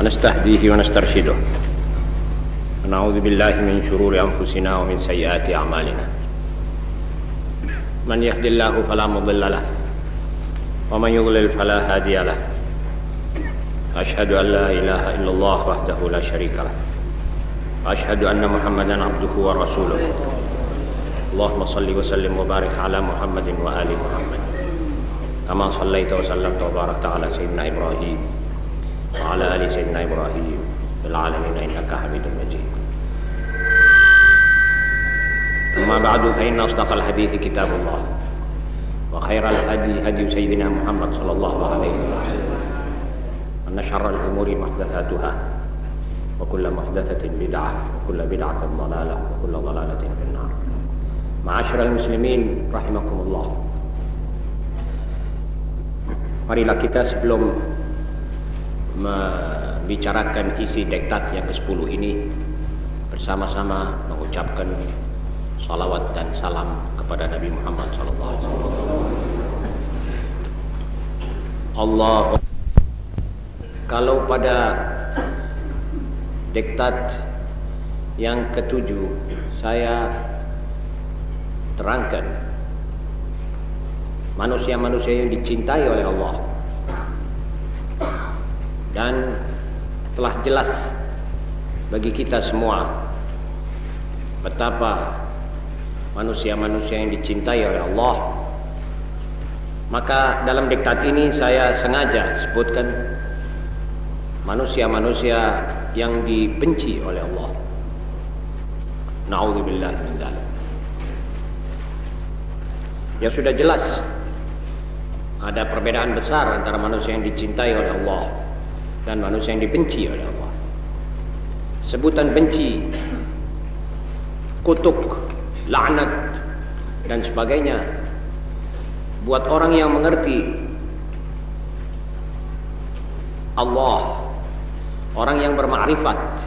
ونستهديه ونسترشده. ونعوذ بالله من شرور أنفسنا ومن سيئات أعمالنا. من يهد الله فلا مضل له ومن يضلل فلا هادي له. أشهد أن لا إله إلا الله وحده لا شريك له. وأشهد أن محمدا عبده ورسوله. اللهم صل وسلم وبارك على محمد وآل محمد. كما صليت وسلمت وباركت على سيدنا إبراهيم. وعلى آل سيدنا إبراهيم في العالمين إنك حميد مجيد. أما بعد فإن أصدق الحديث كتاب الله وخير الهدي هدي سيدنا محمد صلى الله عليه وسلم أن شر الأمور محدثاتها وكل محدثة بدعة وكل بدعة ضلالة وكل ضلالة في النار. معاشر المسلمين رحمكم الله. Marilah kita sebelum membicarakan isi diktat yang ke-10 ini bersama-sama mengucapkan salawat dan salam kepada Nabi Muhammad sallallahu alaihi wasallam. Allah kalau pada diktat yang ketujuh saya terangkan manusia-manusia yang dicintai oleh Allah dan telah jelas bagi kita semua betapa manusia-manusia yang dicintai oleh Allah. Maka dalam diktat ini saya sengaja sebutkan manusia-manusia yang dibenci oleh Allah. Na'udzubillah min dzalik Ya sudah jelas ada perbedaan besar antara manusia yang dicintai oleh Allah dan manusia yang dibenci oleh Allah. Sebutan benci, kutuk, laknat dan sebagainya buat orang yang mengerti Allah, orang yang bermakrifat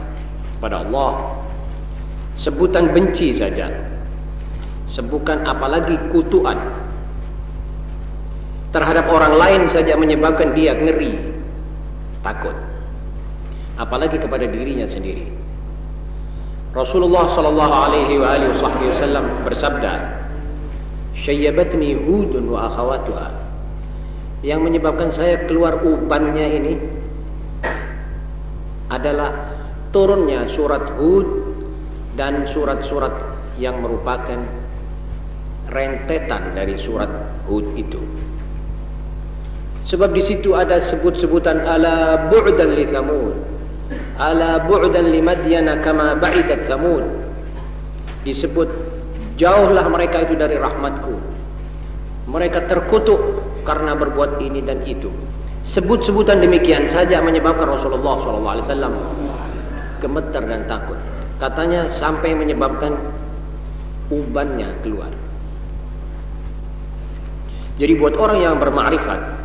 kepada Allah, sebutan benci saja. Sebukan apalagi kutuan terhadap orang lain saja menyebabkan dia ngeri, takut. Apalagi kepada dirinya sendiri. Rasulullah sallallahu alaihi wa alihi wasallam bersabda, "Syayyabatni Hudun wa akhawatuha." Yang menyebabkan saya keluar ubannya ini adalah turunnya surat Hud dan surat-surat yang merupakan rentetan dari surat Hud itu. Sebab di situ ada sebut-sebutan ala bu'dan li Thamud. Ala bu'dan li Madyana kama ba'idat Thamud. Disebut jauhlah mereka itu dari rahmatku. Mereka terkutuk karena berbuat ini dan itu. Sebut-sebutan demikian saja menyebabkan Rasulullah SAW gemetar dan takut. Katanya sampai menyebabkan ubannya keluar. Jadi buat orang yang bermakrifat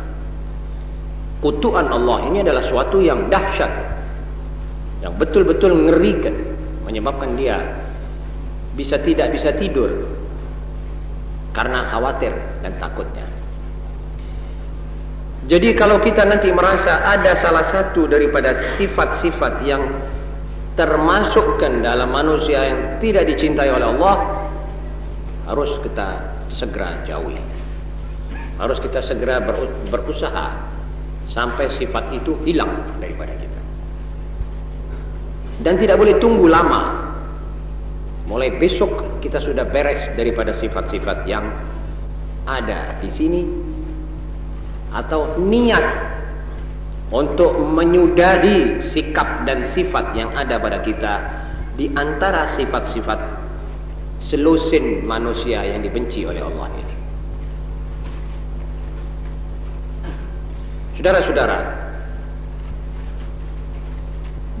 kutuan Allah ini adalah suatu yang dahsyat. Yang betul-betul mengerikan. Menyebabkan dia bisa tidak bisa tidur. Karena khawatir dan takutnya. Jadi kalau kita nanti merasa ada salah satu daripada sifat-sifat yang termasukkan dalam manusia yang tidak dicintai oleh Allah harus kita segera jauhi. Harus kita segera berusaha sampai sifat itu hilang daripada kita. Dan tidak boleh tunggu lama. Mulai besok kita sudah beres daripada sifat-sifat yang ada di sini atau niat untuk menyudahi sikap dan sifat yang ada pada kita di antara sifat-sifat selusin manusia yang dibenci oleh Allah ini. Saudara-saudara,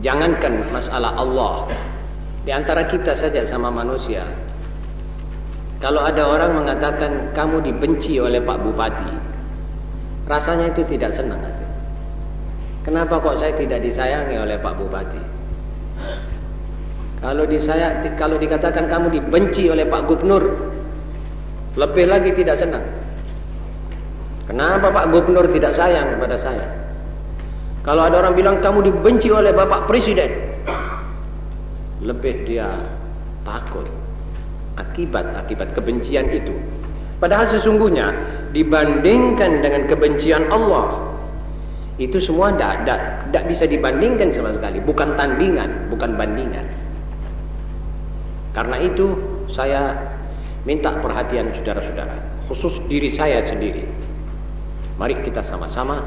jangankan masalah Allah di antara kita saja sama manusia. Kalau ada orang mengatakan kamu dibenci oleh Pak Bupati, rasanya itu tidak senang. Kenapa kok saya tidak disayangi oleh Pak Bupati? Kalau kalau dikatakan kamu dibenci oleh Pak Gubernur, lebih lagi tidak senang. Kenapa Pak Gubernur tidak sayang kepada saya? Kalau ada orang bilang kamu dibenci oleh Bapak Presiden, lebih dia takut akibat-akibat kebencian itu. Padahal sesungguhnya dibandingkan dengan kebencian Allah, itu semua tidak bisa dibandingkan sama sekali, bukan tandingan, bukan bandingan. Karena itu saya minta perhatian saudara-saudara, khusus diri saya sendiri. Mari kita sama-sama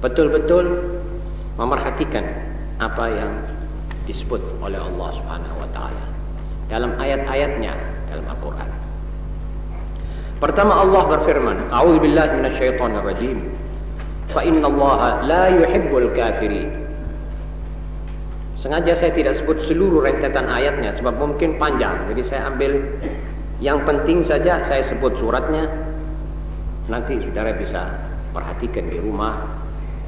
betul-betul memerhatikan apa yang disebut oleh Allah Subhanahu wa taala dalam ayat-ayatnya dalam Al-Qur'an. Pertama Allah berfirman, "A'udzu billahi minasyaitonir rajim. Fa inna Allah la yuhibbul kafirin." Sengaja saya tidak sebut seluruh rentetan ayatnya sebab mungkin panjang. Jadi saya ambil yang penting saja saya sebut suratnya. Nanti saudara bisa perhatikan di rumah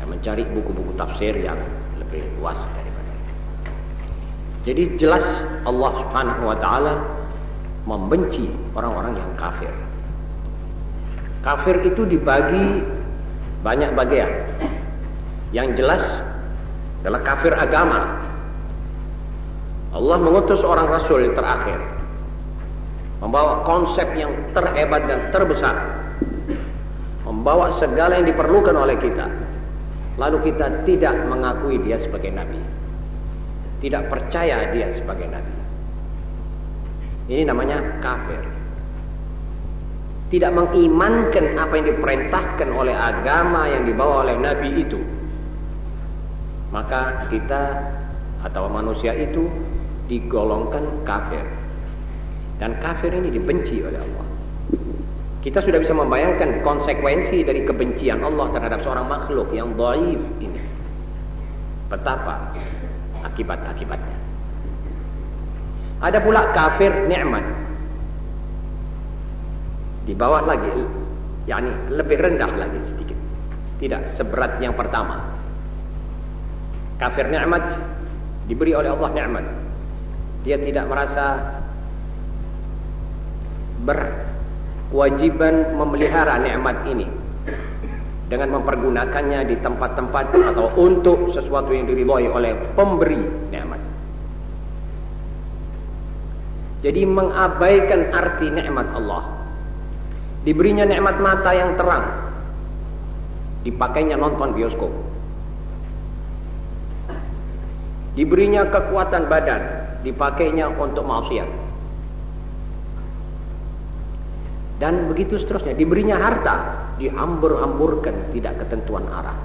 ya, mencari buku-buku tafsir yang lebih luas daripada itu. Jadi jelas Allah Subhanahu wa taala membenci orang-orang yang kafir. Kafir itu dibagi banyak bagian. Yang jelas adalah kafir agama. Allah mengutus orang rasul terakhir membawa konsep yang terhebat dan terbesar membawa segala yang diperlukan oleh kita. Lalu kita tidak mengakui dia sebagai nabi. Tidak percaya dia sebagai nabi. Ini namanya kafir. Tidak mengimankan apa yang diperintahkan oleh agama yang dibawa oleh nabi itu. Maka kita atau manusia itu digolongkan kafir. Dan kafir ini dibenci oleh Allah kita sudah bisa membayangkan konsekuensi dari kebencian Allah terhadap seorang makhluk yang dhaif ini. Betapa akibat-akibatnya. Ada pula kafir nikmat. Di bawah lagi, yakni lebih rendah lagi sedikit. Tidak seberat yang pertama. Kafir nikmat diberi oleh Allah nikmat. Dia tidak merasa ber kewajiban memelihara nikmat ini dengan mempergunakannya di tempat-tempat atau untuk sesuatu yang diridhoi oleh pemberi nikmat. Jadi mengabaikan arti nikmat Allah. Diberinya nikmat mata yang terang. Dipakainya nonton bioskop. Diberinya kekuatan badan, dipakainya untuk maksiat. Dan begitu seterusnya. Diberinya harta dihambur-hamburkan tidak ketentuan arah.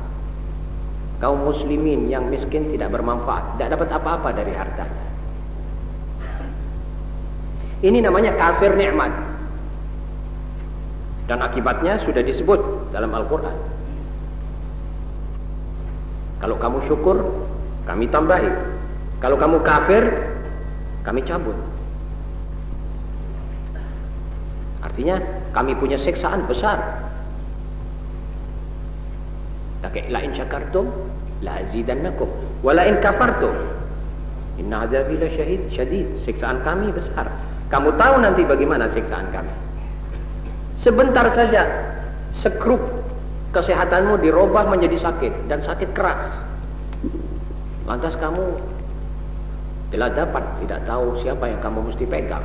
Kaum muslimin yang miskin tidak bermanfaat tidak dapat apa-apa dari hartanya ini namanya kafir nikmat. Dan akibatnya sudah disebut dalam Al-Quran. Kalau kamu syukur kami tambahi. Kalau kamu kafir kami cabut Artinya kami punya seksaan besar. Laki la in syakartum la azidannakum wa la in kafartum inna azabi la syahid syadid. Seksaan kami besar. Kamu tahu nanti bagaimana seksaan kami. Sebentar saja sekrup kesehatanmu dirubah menjadi sakit dan sakit keras. Lantas kamu telah dapat tidak tahu siapa yang kamu mesti pegang.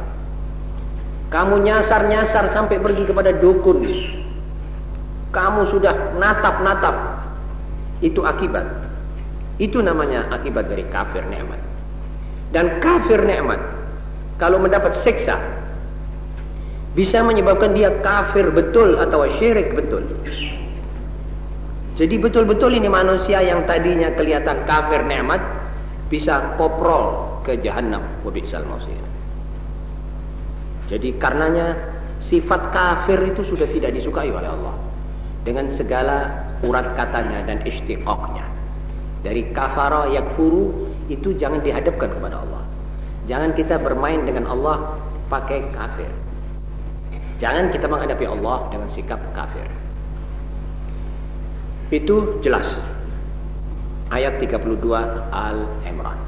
Kamu nyasar-nyasar sampai pergi kepada dukun. Kamu sudah natap-natap. Itu akibat. Itu namanya akibat dari kafir nikmat. Dan kafir nikmat kalau mendapat seksa bisa menyebabkan dia kafir betul atau syirik betul. Jadi betul-betul ini manusia yang tadinya kelihatan kafir nikmat bisa koprol ke jahanam wa bi'sal jadi karenanya sifat kafir itu sudah tidak disukai oleh Allah. Dengan segala urat katanya dan istiqoknya. Dari kafara yakfuru itu jangan dihadapkan kepada Allah. Jangan kita bermain dengan Allah pakai kafir. Jangan kita menghadapi Allah dengan sikap kafir. Itu jelas. Ayat 32 Al-Imran.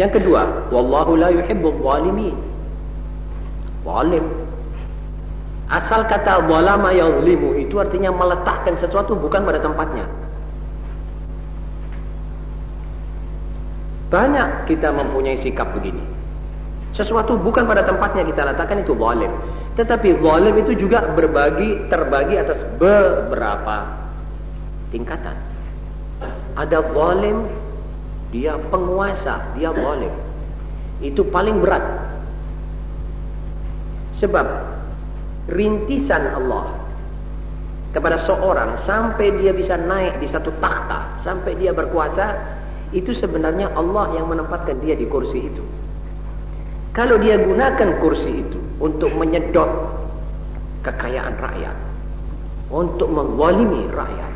Yang kedua, wallahu la yuhibbul zalimin. Boleh, Asal kata walama yaulimu itu artinya meletakkan sesuatu bukan pada tempatnya. Banyak kita mempunyai sikap begini. Sesuatu bukan pada tempatnya kita letakkan itu boleh. Tetapi boleh itu juga berbagi terbagi atas beberapa tingkatan. Ada boleh dia penguasa, dia boleh, Itu paling berat Sebab rintisan Allah kepada seorang sampai dia bisa naik di satu takhta, sampai dia berkuasa, itu sebenarnya Allah yang menempatkan dia di kursi itu. Kalau dia gunakan kursi itu untuk menyedot kekayaan rakyat, untuk mengwalimi rakyat,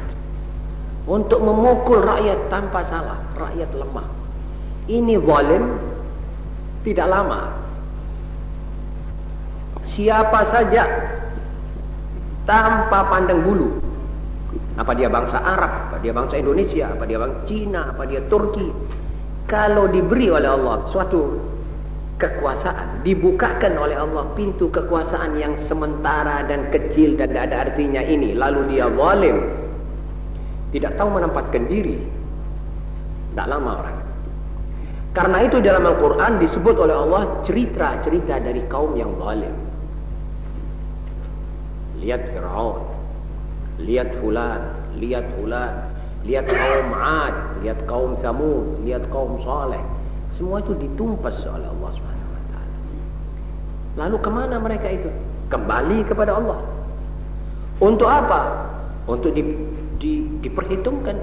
untuk memukul rakyat tanpa salah, rakyat lemah. Ini zalim tidak lama. Siapa saja tanpa pandang bulu. Apa dia bangsa Arab, apa dia bangsa Indonesia, apa dia bangsa Cina, apa dia Turki. Kalau diberi oleh Allah suatu kekuasaan, dibukakan oleh Allah pintu kekuasaan yang sementara dan kecil dan tidak ada artinya ini, lalu dia zalim, tidak tahu menempatkan diri, tidak lama orang. Karena itu dalam Al-Quran disebut oleh Allah cerita-cerita dari kaum yang zalim. Lihat Fir'aun. Lihat Fulan. Lihat Fulan. Lihat kaum Ad. Lihat kaum Samud. Lihat kaum Saleh. Semua itu ditumpas oleh Allah SWT. Lalu ke mana mereka itu? Kembali kepada Allah. Untuk apa? Untuk di, di, diperhitungkan.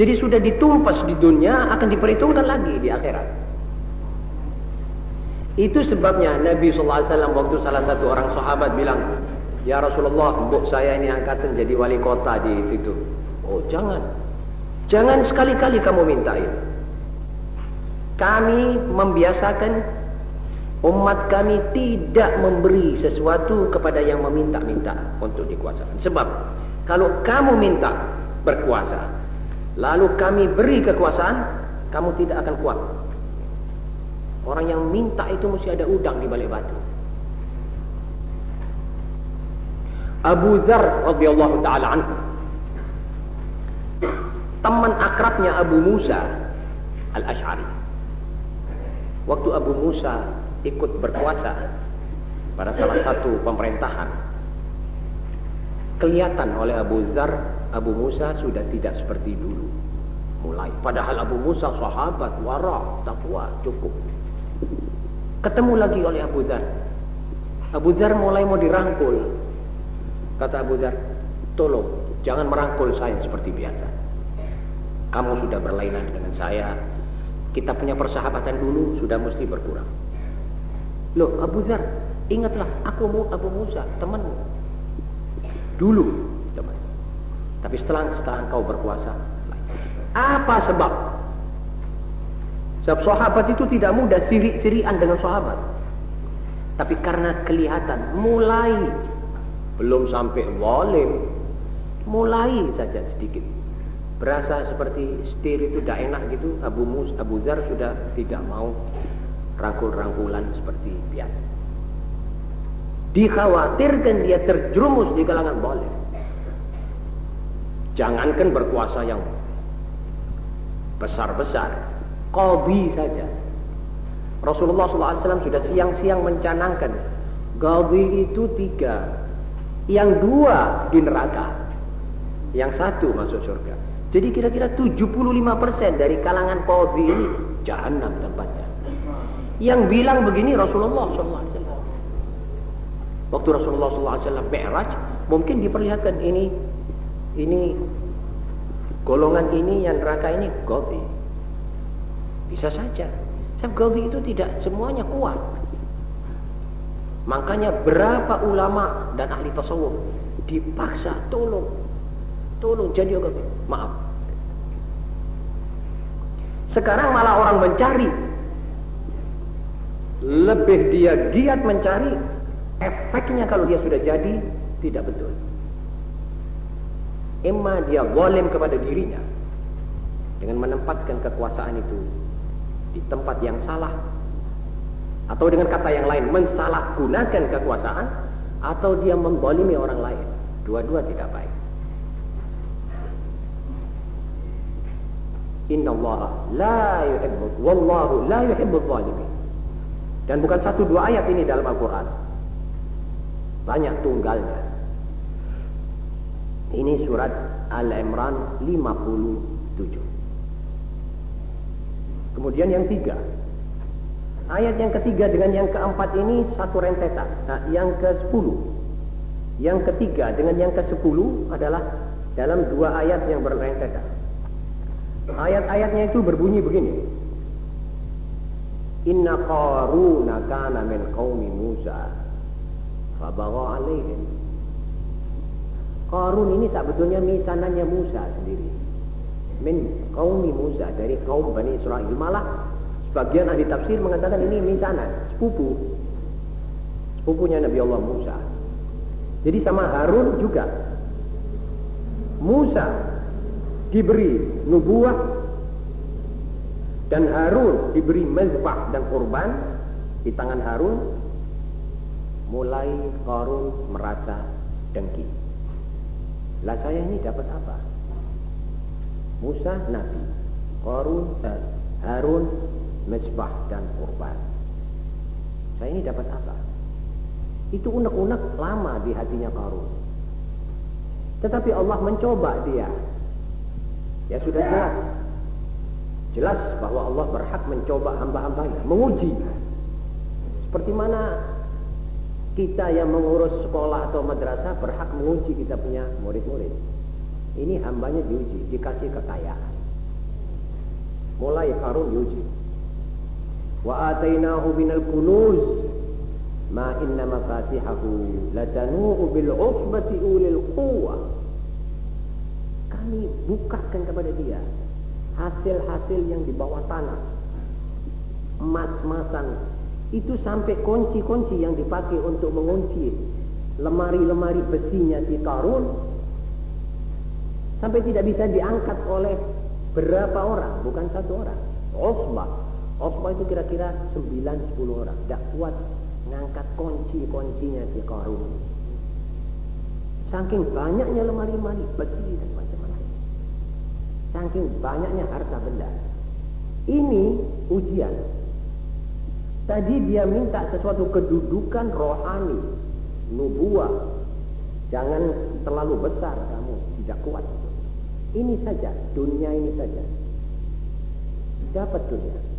Jadi sudah ditumpas di dunia akan diperhitungkan lagi di akhirat. Itu sebabnya Nabi SAW waktu salah satu orang sahabat bilang, Ya Rasulullah, mbok saya ini angkatan jadi wali kota di situ. Oh, jangan. Jangan sekali-kali kamu minta itu. Kami membiasakan umat kami tidak memberi sesuatu kepada yang meminta-minta untuk dikuasakan. Sebab kalau kamu minta berkuasa, lalu kami beri kekuasaan, kamu tidak akan kuat. Orang yang minta itu mesti ada udang di balik batu. Abu Dzar radhiyallahu taala anhu teman akrabnya Abu Musa Al-Asy'ari. Waktu Abu Musa ikut berkuasa pada salah satu pemerintahan, kelihatan oleh Abu Dzar Abu Musa sudah tidak seperti dulu. Mulai padahal Abu Musa sahabat wara, takwa, cukup. Ketemu lagi oleh Abu Dzar. Abu Dzar mulai mau dirangkul Kata Abu Dhar, tolong jangan merangkul saya seperti biasa. Kamu sudah berlainan dengan saya. Kita punya persahabatan dulu sudah mesti berkurang. Loh Abu Dhar, ingatlah aku mau Abu Musa, temanmu. Dulu, teman. Tapi setelah setelah engkau berkuasa, apa sebab? Sebab sahabat itu tidak mudah siri-sirian dengan sahabat. Tapi karena kelihatan mulai belum sampai zalim mulai saja sedikit. Berasa seperti setir itu tidak enak gitu. Abu Mus Abu Zar sudah tidak mau rangkul-rangkulan seperti biasa. Dikhawatirkan dia terjerumus di kalangan zalim jangankan berkuasa yang besar-besar. Qadhi saja. Rasulullah SAW sudah siang-siang mencanangkan. Qadhi itu tiga yang dua di neraka, yang satu masuk surga. Jadi kira-kira 75% dari kalangan qadhi ini jahanam tempatnya. Yang bilang begini Rasulullah SAW. Waktu Rasulullah SAW Mi'raj, mungkin diperlihatkan ini ini golongan ini yang neraka ini qadhi. Bisa saja. Sebab qadhi itu tidak semuanya kuat. Makanya berapa ulama dan ahli tasawuf dipaksa tolong, tolong jadi agak maaf. Sekarang malah orang mencari, lebih dia giat mencari, efeknya kalau dia sudah jadi tidak betul. Emma dia zalim kepada dirinya dengan menempatkan kekuasaan itu di tempat yang salah atau dengan kata yang lain mensalahgunakan kekuasaan atau dia membolimi orang lain dua-dua tidak baik Inna Allah la yuhibbu wallahu la yuhibbu zalimin. Dan bukan satu dua ayat ini dalam Al-Quran. Banyak tunggalnya. Ini surat Al-Imran 57. Kemudian yang tiga. Ayat yang ketiga dengan yang keempat ini satu rentetan. Nah, yang ke sepuluh. Yang ketiga dengan yang ke sepuluh adalah dalam dua ayat yang berrentetan. Ayat-ayatnya itu berbunyi begini. Inna qaruna kana min qaumi Musa fabagha alaihim. Qarun ini tak betulnya misanannya Musa sendiri. Min qaumi Musa dari kaum Bani Israel. Malah sebagian ahli tafsir mengatakan ini misanan, sepupu. Sepupunya Nabi Allah Musa. Jadi sama Harun juga. Musa diberi nubuah dan Harun diberi mezbah dan kurban di tangan Harun mulai Qarun merasa dengki lah saya ini dapat apa Musa Nabi Qarun Harun mezbah dan kurban saya ini dapat apa itu unek-unek lama di hatinya Qarun tetapi Allah mencoba dia Ya sudah jelas. Jelas bahwa Allah berhak mencoba hamba-hambanya, menguji. Seperti mana kita yang mengurus sekolah atau madrasah berhak menguji kita punya murid-murid. Ini hambanya diuji, dikasih kekayaan. Mulai Harun diuji. Wa atainahu minal kunuz. Ma inna mafatihahu latanu'u bil usbati ulil quwwah. Kami bukakan kepada dia hasil-hasil yang di bawah tanah. Emas-emasan. Itu sampai kunci-kunci yang dipakai untuk mengunci lemari-lemari besinya si Karun sampai tidak bisa diangkat oleh berapa orang bukan satu orang. Osbah Osbah itu kira-kira 9-10 orang tidak kuat mengangkat kunci-kuncinya si Karun saking banyaknya lemari-lemari besi dan Saking banyaknya harta benda. Ini ujian. Tadi dia minta sesuatu kedudukan rohani, nubuah. Jangan terlalu besar kamu, tidak kuat. Ini saja, dunia ini saja. Dapat dunia.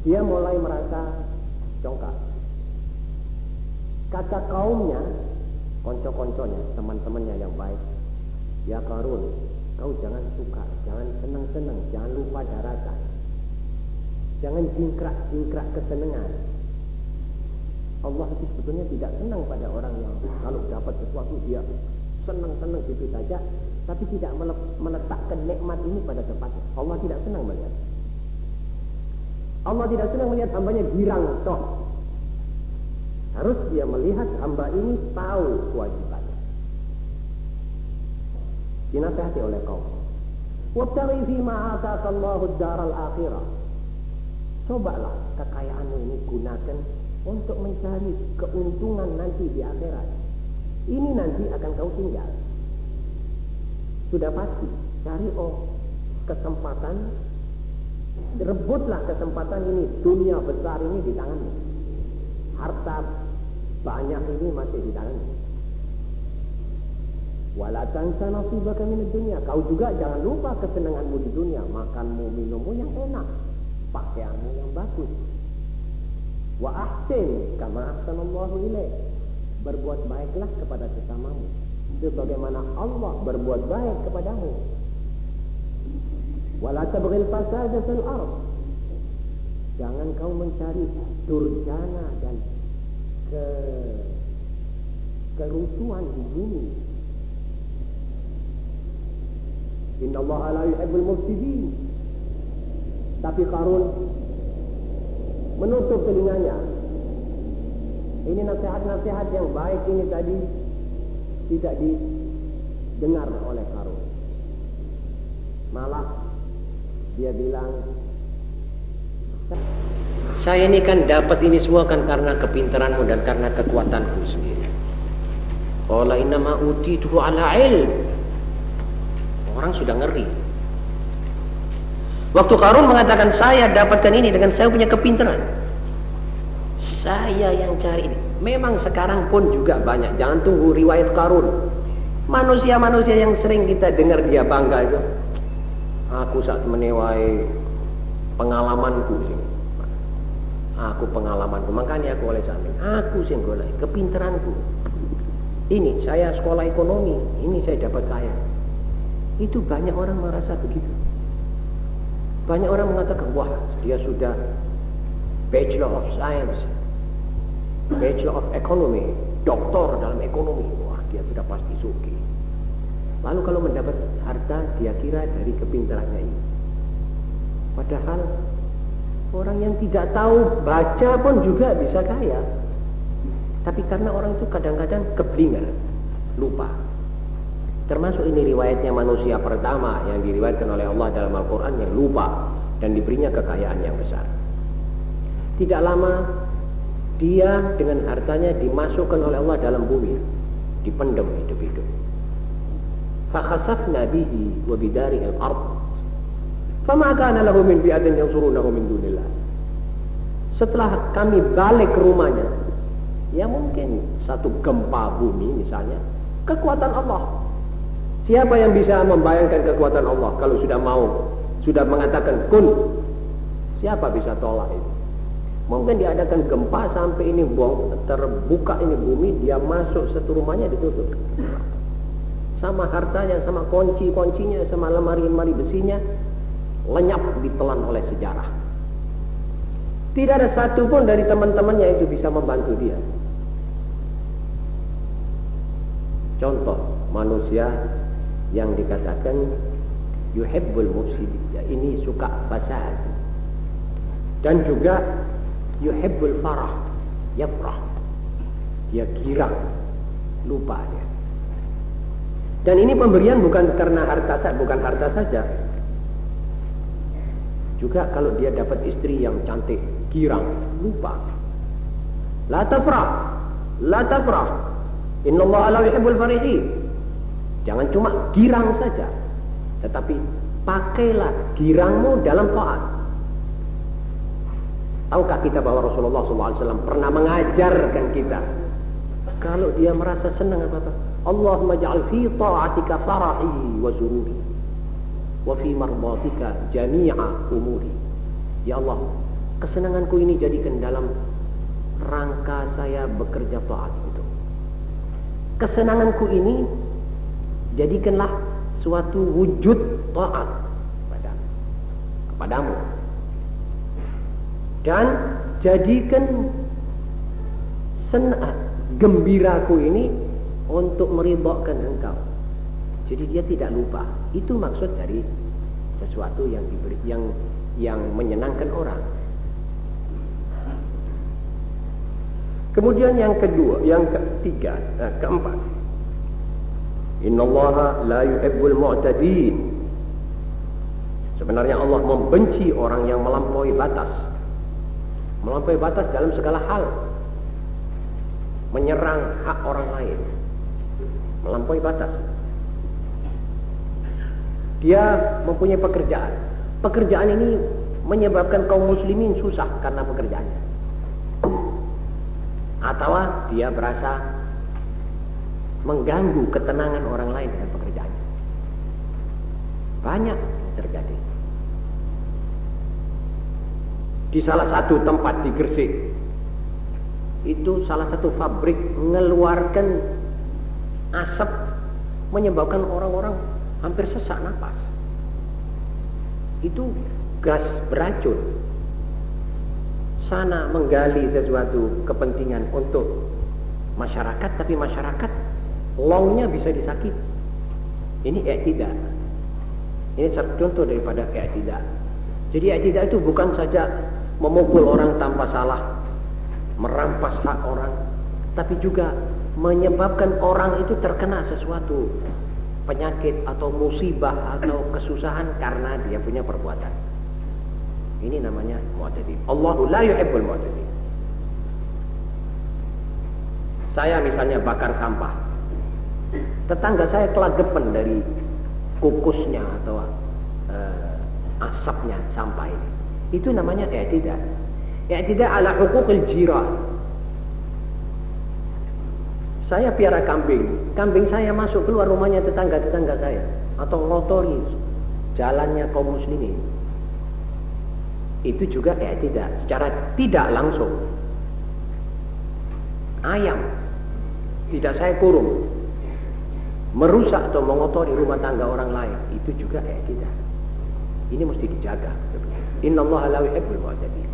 Dia mulai merasa congkak. Kata kaumnya, konco-konconya, teman-temannya yang baik, ya Karun, Kau jangan suka, jangan senang-senang, jangan lupa daratan. Jangan jingkrak-jingkrak kesenangan. Allah itu sebetulnya tidak senang pada orang yang kalau dapat sesuatu dia senang-senang gitu saja, tapi tidak meletakkan nikmat ini pada tempatnya. Allah tidak senang melihat. Allah tidak senang melihat hambanya girang toh. Harus dia melihat hamba ini tahu kewajiban dinasihati oleh kaum. Wabtaghi fi ma Allahu ad-daral akhirah. Cobalah kekayaanmu ini gunakan untuk mencari keuntungan nanti di akhirat. Ini nanti akan kau tinggal. Sudah pasti, cari oh kesempatan rebutlah kesempatan ini dunia besar ini di tanganmu harta banyak ini masih di tanganmu Wala tansa nasibaka min dunia. Kau juga jangan lupa kesenanganmu di dunia, makanmu, minummu yang enak, pakaianmu yang bagus. Wa ahsin kama ahsanallahu ilaih. Berbuat baiklah kepada sesamamu sebagaimana Allah berbuat baik kepadamu. Wala tabghil fasada fil ard. Jangan kau mencari durjana dan ke kerusuhan di bumi Inna Allah la yuhibbul mufsidin. Tapi Karun menutup telinganya. Ini nasihat-nasihat yang baik ini tadi tidak didengar oleh Karun. Malah dia bilang, saya ini kan dapat ini semua kan karena kepintaranmu dan karena kekuatanku sendiri. Qala inna ma utituhu ala ilm. Orang sudah ngeri. Waktu Karun mengatakan saya dapatkan ini dengan saya punya kepintaran. Saya yang cari ini. Memang sekarang pun juga banyak. Jangan tunggu riwayat Karun. Manusia-manusia yang sering kita dengar dia bangga itu. Aku saat menewai pengalamanku sih. Aku pengalamanku. Makanya aku oleh samping. Aku sih golek kepintaranku. Ini saya sekolah ekonomi. Ini saya dapat kaya. Itu banyak orang merasa begitu. Banyak orang mengatakan, wah dia sudah Bachelor of Science, Bachelor of Economy, doktor dalam ekonomi. Wah dia sudah pasti suki. Lalu kalau mendapat harta, dia kira dari kepintarannya ini. Padahal orang yang tidak tahu baca pun juga bisa kaya. Tapi karena orang itu kadang-kadang keblingan, lupa. Termasuk ini riwayatnya manusia pertama yang diriwayatkan oleh Allah dalam Al-Quran yang lupa dan diberinya kekayaan yang besar. Tidak lama dia dengan hartanya dimasukkan oleh Allah dalam bumi, dipendam hidup-hidup. Fakhasafna bihi wa bidari al-ard. Fama kana lahu min fi'atin yansurunahu min dunillah. Setelah kami balik ke rumahnya, ya mungkin satu gempa bumi misalnya, kekuatan Allah Siapa yang bisa membayangkan kekuatan Allah kalau sudah mau, sudah mengatakan kun? Siapa bisa tolak itu? Mungkin diadakan gempa sampai ini bong, terbuka ini bumi, dia masuk satu rumahnya ditutup. Sama hartanya, sama kunci-kuncinya, sama lemari-lemari besinya, lenyap ditelan oleh sejarah. Tidak ada satu pun dari teman-temannya itu bisa membantu dia. Contoh, manusia yang dikatakan yuhibbul mufsid ya ini suka fasad dan juga yuhibbul farah yafrah dia girang lupa ya dan ini pemberian bukan karena harta bukan harta saja. Juga kalau dia dapat istri yang cantik girang lupa. La tafrah la tafrah. Inna Allah la yuhibbul farihin. Jangan cuma girang saja. Tetapi pakailah girangmu dalam taat. Tahukah kita bahwa Rasulullah SAW pernah mengajarkan kita? Kalau dia merasa senang apa Allahumma ja'al fi ta'atika farahi wa sururi wa fi mardatika jami'a umuri. Ya Allah kesenanganku ini jadikan dalam rangka saya bekerja taat itu kesenanganku ini jadikanlah suatu wujud taat pada kepadamu. Dan jadikan senat gembiraku ini untuk meridokkan engkau jadi dia tidak lupa itu maksud dari sesuatu yang diberi yang yang menyenangkan orang kemudian yang kedua yang ketiga eh, keempat Inna Allah la yuhibbul mu'tadin. Sebenarnya Allah membenci orang yang melampaui batas. Melampaui batas dalam segala hal. Menyerang hak orang lain. Melampaui batas. Dia mempunyai pekerjaan. Pekerjaan ini menyebabkan kaum muslimin susah karena pekerjaannya. Atau dia berasa mengganggu ketenangan orang lain dengan pekerjaannya. Banyak terjadi. Di salah satu tempat di Gresik, itu salah satu pabrik mengeluarkan asap menyebabkan orang-orang hampir sesak nafas. Itu gas beracun. Sana menggali sesuatu kepentingan untuk masyarakat, tapi masyarakat longnya bisa disakiti. Ini i'tida. Ini satu contoh daripada i'tida. Jadi i'tida itu bukan saja memukul orang tanpa salah, merampas hak orang, tapi juga menyebabkan orang itu terkena sesuatu penyakit atau musibah atau kesusahan karena dia punya perbuatan. Ini namanya mu'tadi. Allahu la yuhibbul mu'tadi. Saya misalnya bakar sampah. Tetangga saya kelagepan dari kukusnya atau uh, asapnya. Itu namanya i'tida. I'tida ala hukukil jirah. Saya piara kambing, kambing saya masuk keluar rumahnya tetangga-tetangga saya atau ngotori jalannya kaum muslimin. Itu juga i'tida secara tidak langsung. Ayam tidak saya kurung merusak atau mengotori rumah tangga orang lain itu juga i'tida. Ini mesti dijaga. Inna Allah la mu'tadin.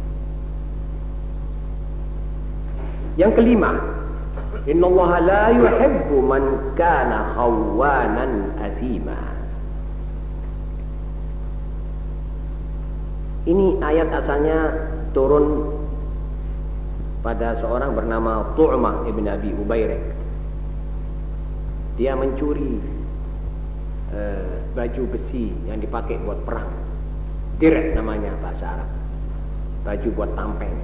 Yang kelima, La yuhibbu man kana khawanan athima. Ini ayat asalnya turun pada seorang bernama Tu'mah ibn Abi Ubairek. Dia mencuri uh, baju besi yang dipakai buat perang direk namanya bahasa Arab baju buat tampeng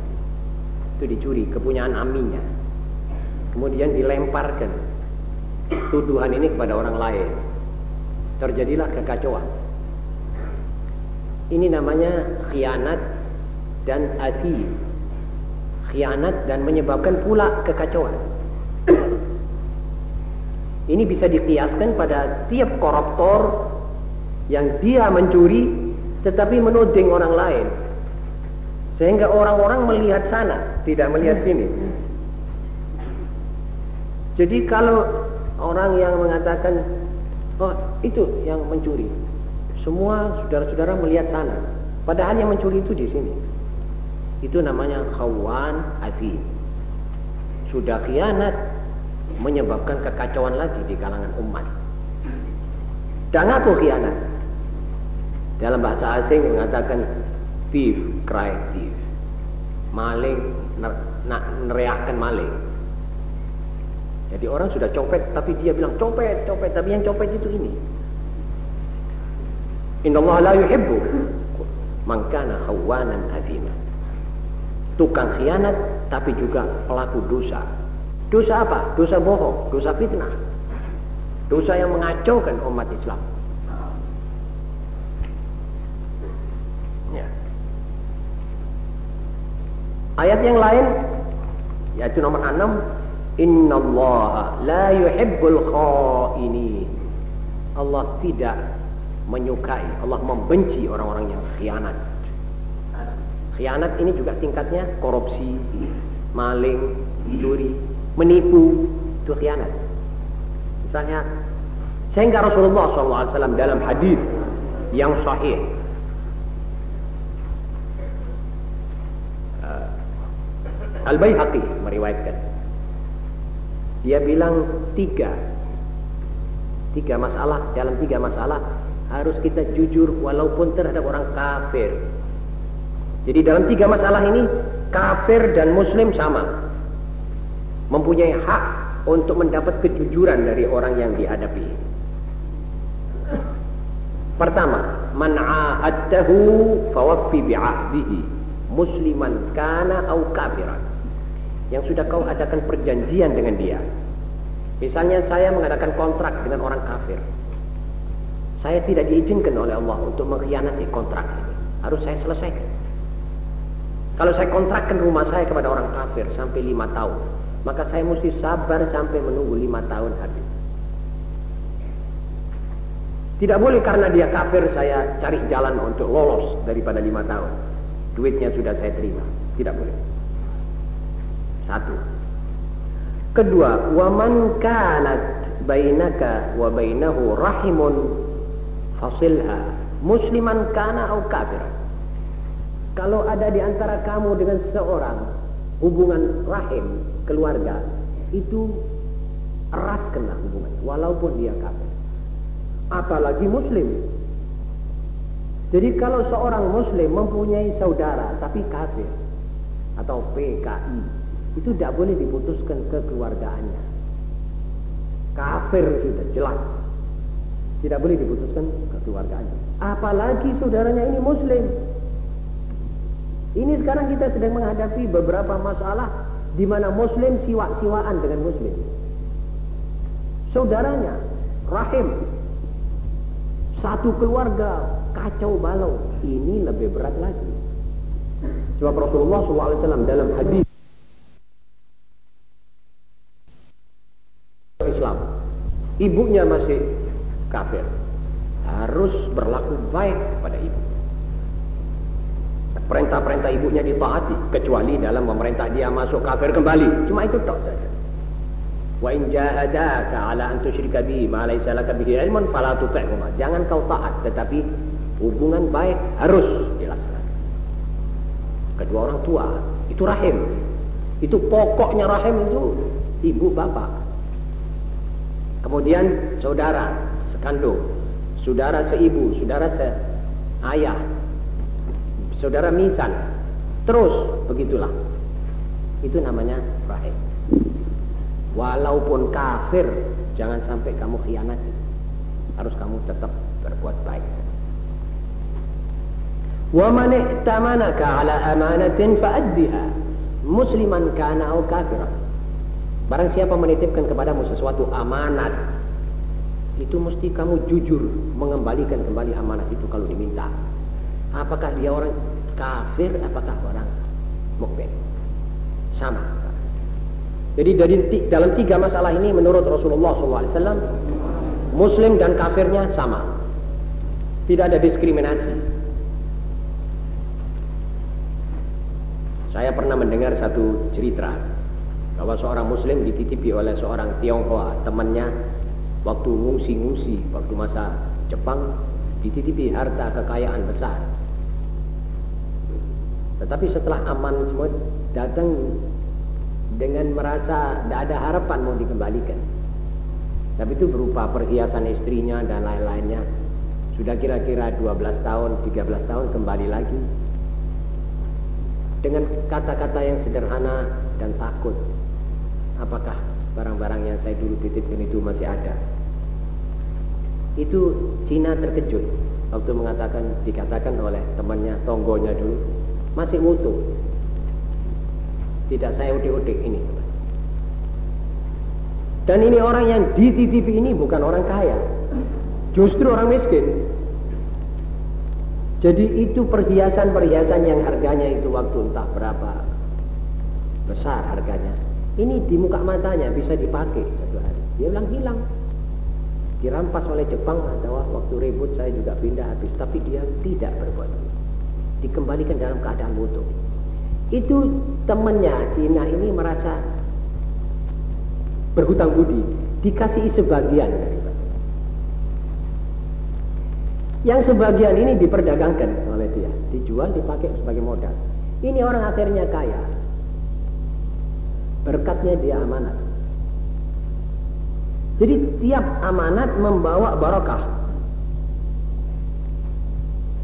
itu dicuri kepunyaan aminya kemudian dilemparkan tuduhan ini kepada orang lain. Terjadilah kekacauan. Ini namanya khianat dan ati khianat dan menyebabkan pula kekacauan. Ini bisa dikiaskan pada tiap koruptor yang dia mencuri tetapi menuding orang lain. Sehingga orang-orang melihat sana tidak melihat sini jadi kalau orang yang mengatakan oh itu yang mencuri. Semua saudara-saudara melihat sana. Padahal yang mencuri itu di sini. Itu namanya khawan azi sudah khianat menyebabkan kekacauan lagi di kalangan umat. Dan aku khianat. Dalam bahasa asing mengatakan thief, cry thief. Maling, nak neriakkan maling. Jadi orang sudah copet tapi dia bilang copet, copet, tapi yang copet itu ini. Inna Allah la yuhibbu man kana khawanan azima. Tukang khianat tapi juga pelaku dosa. Dosa apa? Dosa bohong, dosa fitnah. Dosa yang mengacaukan umat Islam. Ayat yang lain yaitu nomor 6 Innallaha la yuhibbul khainin. Allah tidak menyukai, Allah membenci orang-orang yang khianat. Khianat ini juga tingkatnya korupsi, maling, curi, menipu, itu khianat. Misalnya, sehingga Rasulullah SAW dalam hadis yang sahih Al-Baihaqi meriwayatkan. Dia bilang tiga. Tiga masalah, dalam tiga masalah harus kita jujur walaupun terhadap orang kafir. Jadi dalam tiga masalah ini kafir dan muslim sama. Mempunyai hak untuk mendapat kejujuran dari orang yang dihadapi. Pertama, man 'ahadtahu fawaffi bi'ahdihi musliman kana au kafiran yang sudah kau adakan perjanjian dengan dia. Misalnya saya mengadakan kontrak dengan orang kafir. Saya tidak diizinkan oleh Allah untuk mengkhianati kontrak ini. Harus saya selesaikan. Kalau saya kontrakkan rumah saya kepada orang kafir sampai lima tahun, maka saya mesti sabar sampai menunggu lima tahun habis. Tidak boleh karena dia kafir saya cari jalan untuk lolos daripada lima tahun. Duitnya sudah saya terima. Tidak boleh. Satu. Kedua, waman kanat bainaka wa bainahu rahimun fasilha musliman kana au kafir. Kalau ada di antara kamu dengan seorang hubungan rahim keluarga itu eratkanlah hubungan walaupun dia kafir. Apalagi muslim. Jadi kalau seorang muslim mempunyai saudara tapi kafir atau PKI itu tidak boleh diputuskan kekeluargaannya. Kafir sudah jelas. Tidak boleh diputuskan kekeluargaannya. Apalagi saudaranya ini muslim. Ini sekarang kita sedang menghadapi beberapa masalah di mana muslim siwa-siwaan dengan muslim. Saudaranya, rahim, satu keluarga kacau balau. Ini lebih berat lagi. Sebab Rasulullah SAW dalam hadis Islam, ibunya masih kafir, harus berlaku baik kepada ibu. Perintah-perintah ibunya ditaati kecuali dalam memerintah dia masuk kafir kembali. Cuma itu tok saja. Wa in jahadaka ala an tusyrika bi ma laysa laka bihi ilmun fala. Jangan kau taat tetapi hubungan baik harus dilaksanakan. Kedua orang tua itu rahim. Itu pokoknya rahim itu ibu bapak. Kemudian saudara sekandung, saudara seibu, saudara seayah, saudara misan. Terus begitulah. Itu namanya rahim. Walaupun kafir, jangan sampai kamu khianati. Harus kamu tetap berbuat baik. Wa i'tamanaka ala amanatin fa'addiha musliman kana au kafiran. Barang siapa menitipkan kepadamu sesuatu amanat, itu mesti kamu jujur mengembalikan kembali amanat itu kalau diminta. Apakah dia orang kafir apakah orang mukmin? Sama. Jadi dari dalam tiga masalah ini menurut Rasulullah SAW Muslim dan kafirnya sama. Tidak ada diskriminasi. Saya pernah mendengar satu cerita bahwa seorang Muslim dititipi oleh seorang Tionghoa temannya waktu ngungsi-ngungsi waktu masa Jepang dititipi harta kekayaan besar tetapi setelah aman semua datang dengan merasa tidak ada harapan mau dikembalikan. Tapi itu berupa perhiasan istrinya dan lain-lainnya. Sudah kira-kira 12 tahun, 13 tahun kembali lagi. Dengan kata-kata yang sederhana dan takut. Apakah barang-barang yang saya dulu titipkan itu masih ada? Itu Cina terkejut waktu mengatakan dikatakan oleh temannya tonggonya dulu masih utuh. Tidak saya udik-udik ini. Dan ini orang yang dititipi ini bukan orang kaya. Justru orang miskin. Jadi itu perhiasan-perhiasan yang harganya itu waktu entah berapa besar harganya. Ini di muka matanya bisa dipakai satu hari. Dia bilang hilang. Dirampas oleh Jepang atau waktu ribut saya juga pindah habis. Tapi dia tidak berbuat dikembalikan dalam keadaan utuh. Itu temannya Cina ini merasa berhutang budi, dikasih sebagian Yang sebagian ini diperdagangkan oleh dia, dijual, dipakai sebagai modal. Ini orang akhirnya kaya. Berkatnya dia amanat. Jadi tiap amanat membawa barokah.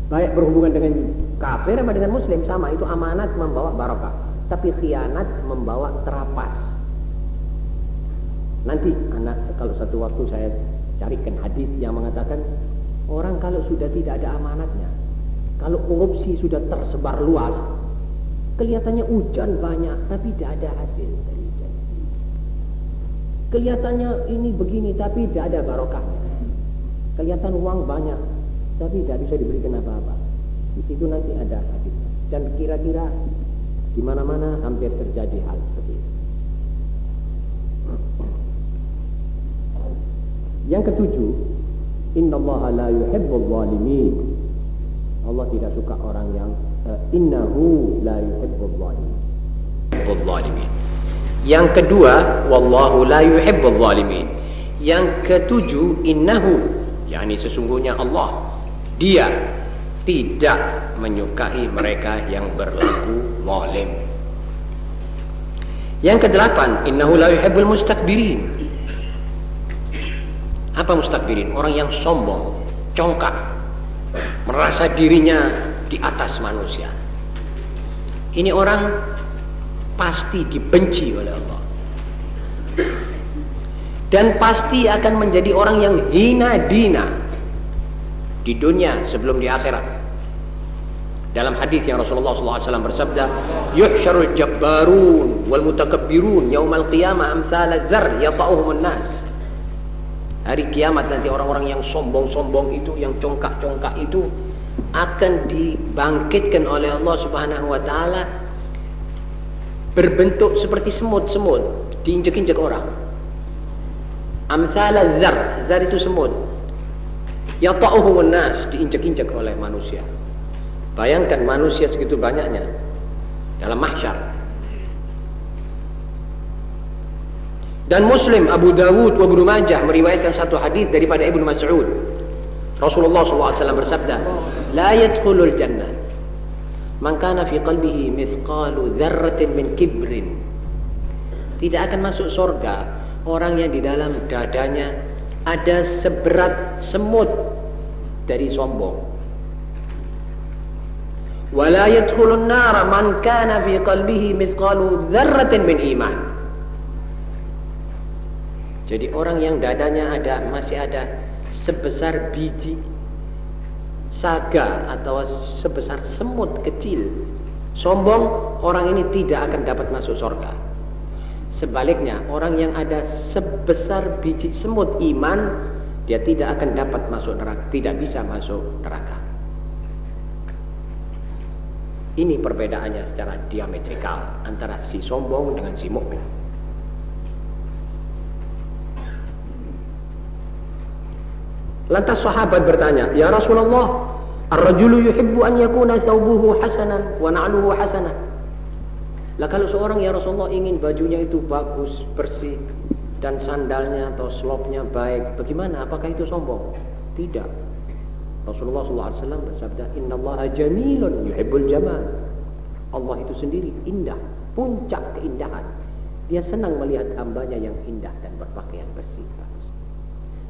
Baik berhubungan dengan Kafir sama dengan muslim sama itu amanat membawa barokah. Tapi khianat membawa terapas. Nanti anak kalau satu waktu saya carikan hadis yang mengatakan orang kalau sudah tidak ada amanatnya, kalau korupsi sudah tersebar luas, kelihatannya hujan banyak tapi tidak ada hasil dari hujan. Kelihatannya ini begini tapi tidak ada barokahnya. Kelihatan uang banyak tapi tidak bisa diberikan apa-apa itu nanti ada hadisnya. Dan kira-kira di mana-mana hampir terjadi hal seperti itu. Yang ketujuh, Inna Allah la yuhibbul. Allah tidak suka orang yang innahu la yuhibbul zalimin. Yang kedua, wallahu la yuhibbul zalimin. Yang ketujuh, innahu, yakni sesungguhnya Allah, dia tidak menyukai mereka yang berlaku zalim. Yang kedelapan, innahu la yuhibbul mustakbirin. Apa mustakbirin? Orang yang sombong, congkak, merasa dirinya di atas manusia. Ini orang pasti dibenci oleh Allah. Dan pasti akan menjadi orang yang hina dina di dunia sebelum di akhirat. Dalam hadis yang Rasulullah SAW bersabda, "Yuhsyarul jabbarun wal mutakabbirun yaumal qiyamah amsal zar yata'uhumun nas." Hari kiamat nanti orang-orang yang sombong-sombong itu, yang congkak-congkak itu akan dibangkitkan oleh Allah Subhanahu wa taala berbentuk seperti semut-semut diinjek-injek orang. Amsala zar, zar itu semut. Yata'uhu nas diinjek-injek oleh manusia. Bayangkan manusia segitu banyaknya dalam mahsyar. Dan Muslim Abu Dawud wa Ibnu Majah meriwayatkan satu hadis daripada Ibnu Mas'ud. Rasulullah SAW bersabda, La يدخل jannah. Man kana fi qalbihi mithqalu ذرة min kibrin. Tidak akan masuk surga orang yang di dalam dadanya ada seberat semut dari sombong. Wala yadkhulun nara man kana fi qalbihi mithqalu dzarratin min iman. Jadi orang yang dadanya ada masih ada sebesar biji saga atau sebesar semut kecil sombong orang ini tidak akan dapat masuk surga. Sebaliknya orang yang ada sebesar biji semut iman dia tidak akan dapat masuk neraka, tidak bisa masuk neraka. Ini perbedaannya secara diametrikal antara si sombong dengan si mukmin. Lantas sahabat bertanya, "Ya Rasulullah, ar-rajulu yuhibbu an yakuna thawbuhu hasanan wa na'luhu hasanan." Lah kalau seorang ya Rasulullah ingin bajunya itu bagus, bersih dan sandalnya atau slopnya baik, bagaimana? Apakah itu sombong? Tidak. Rasulullah SAW bersabda, Inna Allah jamilun yuhibbul jamal. Allah itu sendiri indah, puncak keindahan. Dia senang melihat hambanya yang indah dan berpakaian.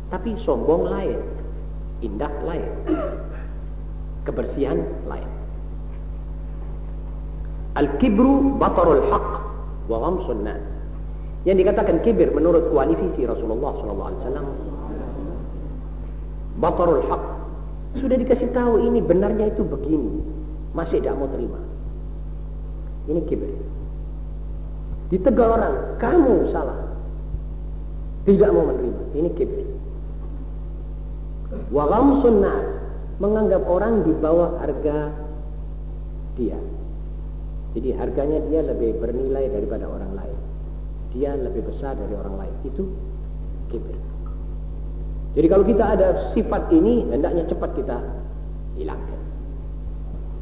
Tapi sombong lain, indah lain, kebersihan lain. Al-kibru batarul haq wa ghamsun nas. Yang dikatakan kibir menurut kualifikasi Rasulullah SAW batarul haq sudah dikasih tahu ini benarnya itu begini. Masih tidak mau terima. Ini kibir. Ditegur orang, kamu salah. Tidak mau menerima. Ini kibir. Walam nas menganggap orang di bawah harga dia. Jadi harganya dia lebih bernilai daripada orang lain. Dia lebih besar dari orang lain. Itu kibir. Jadi kalau kita ada sifat ini, hendaknya cepat kita hilangkan.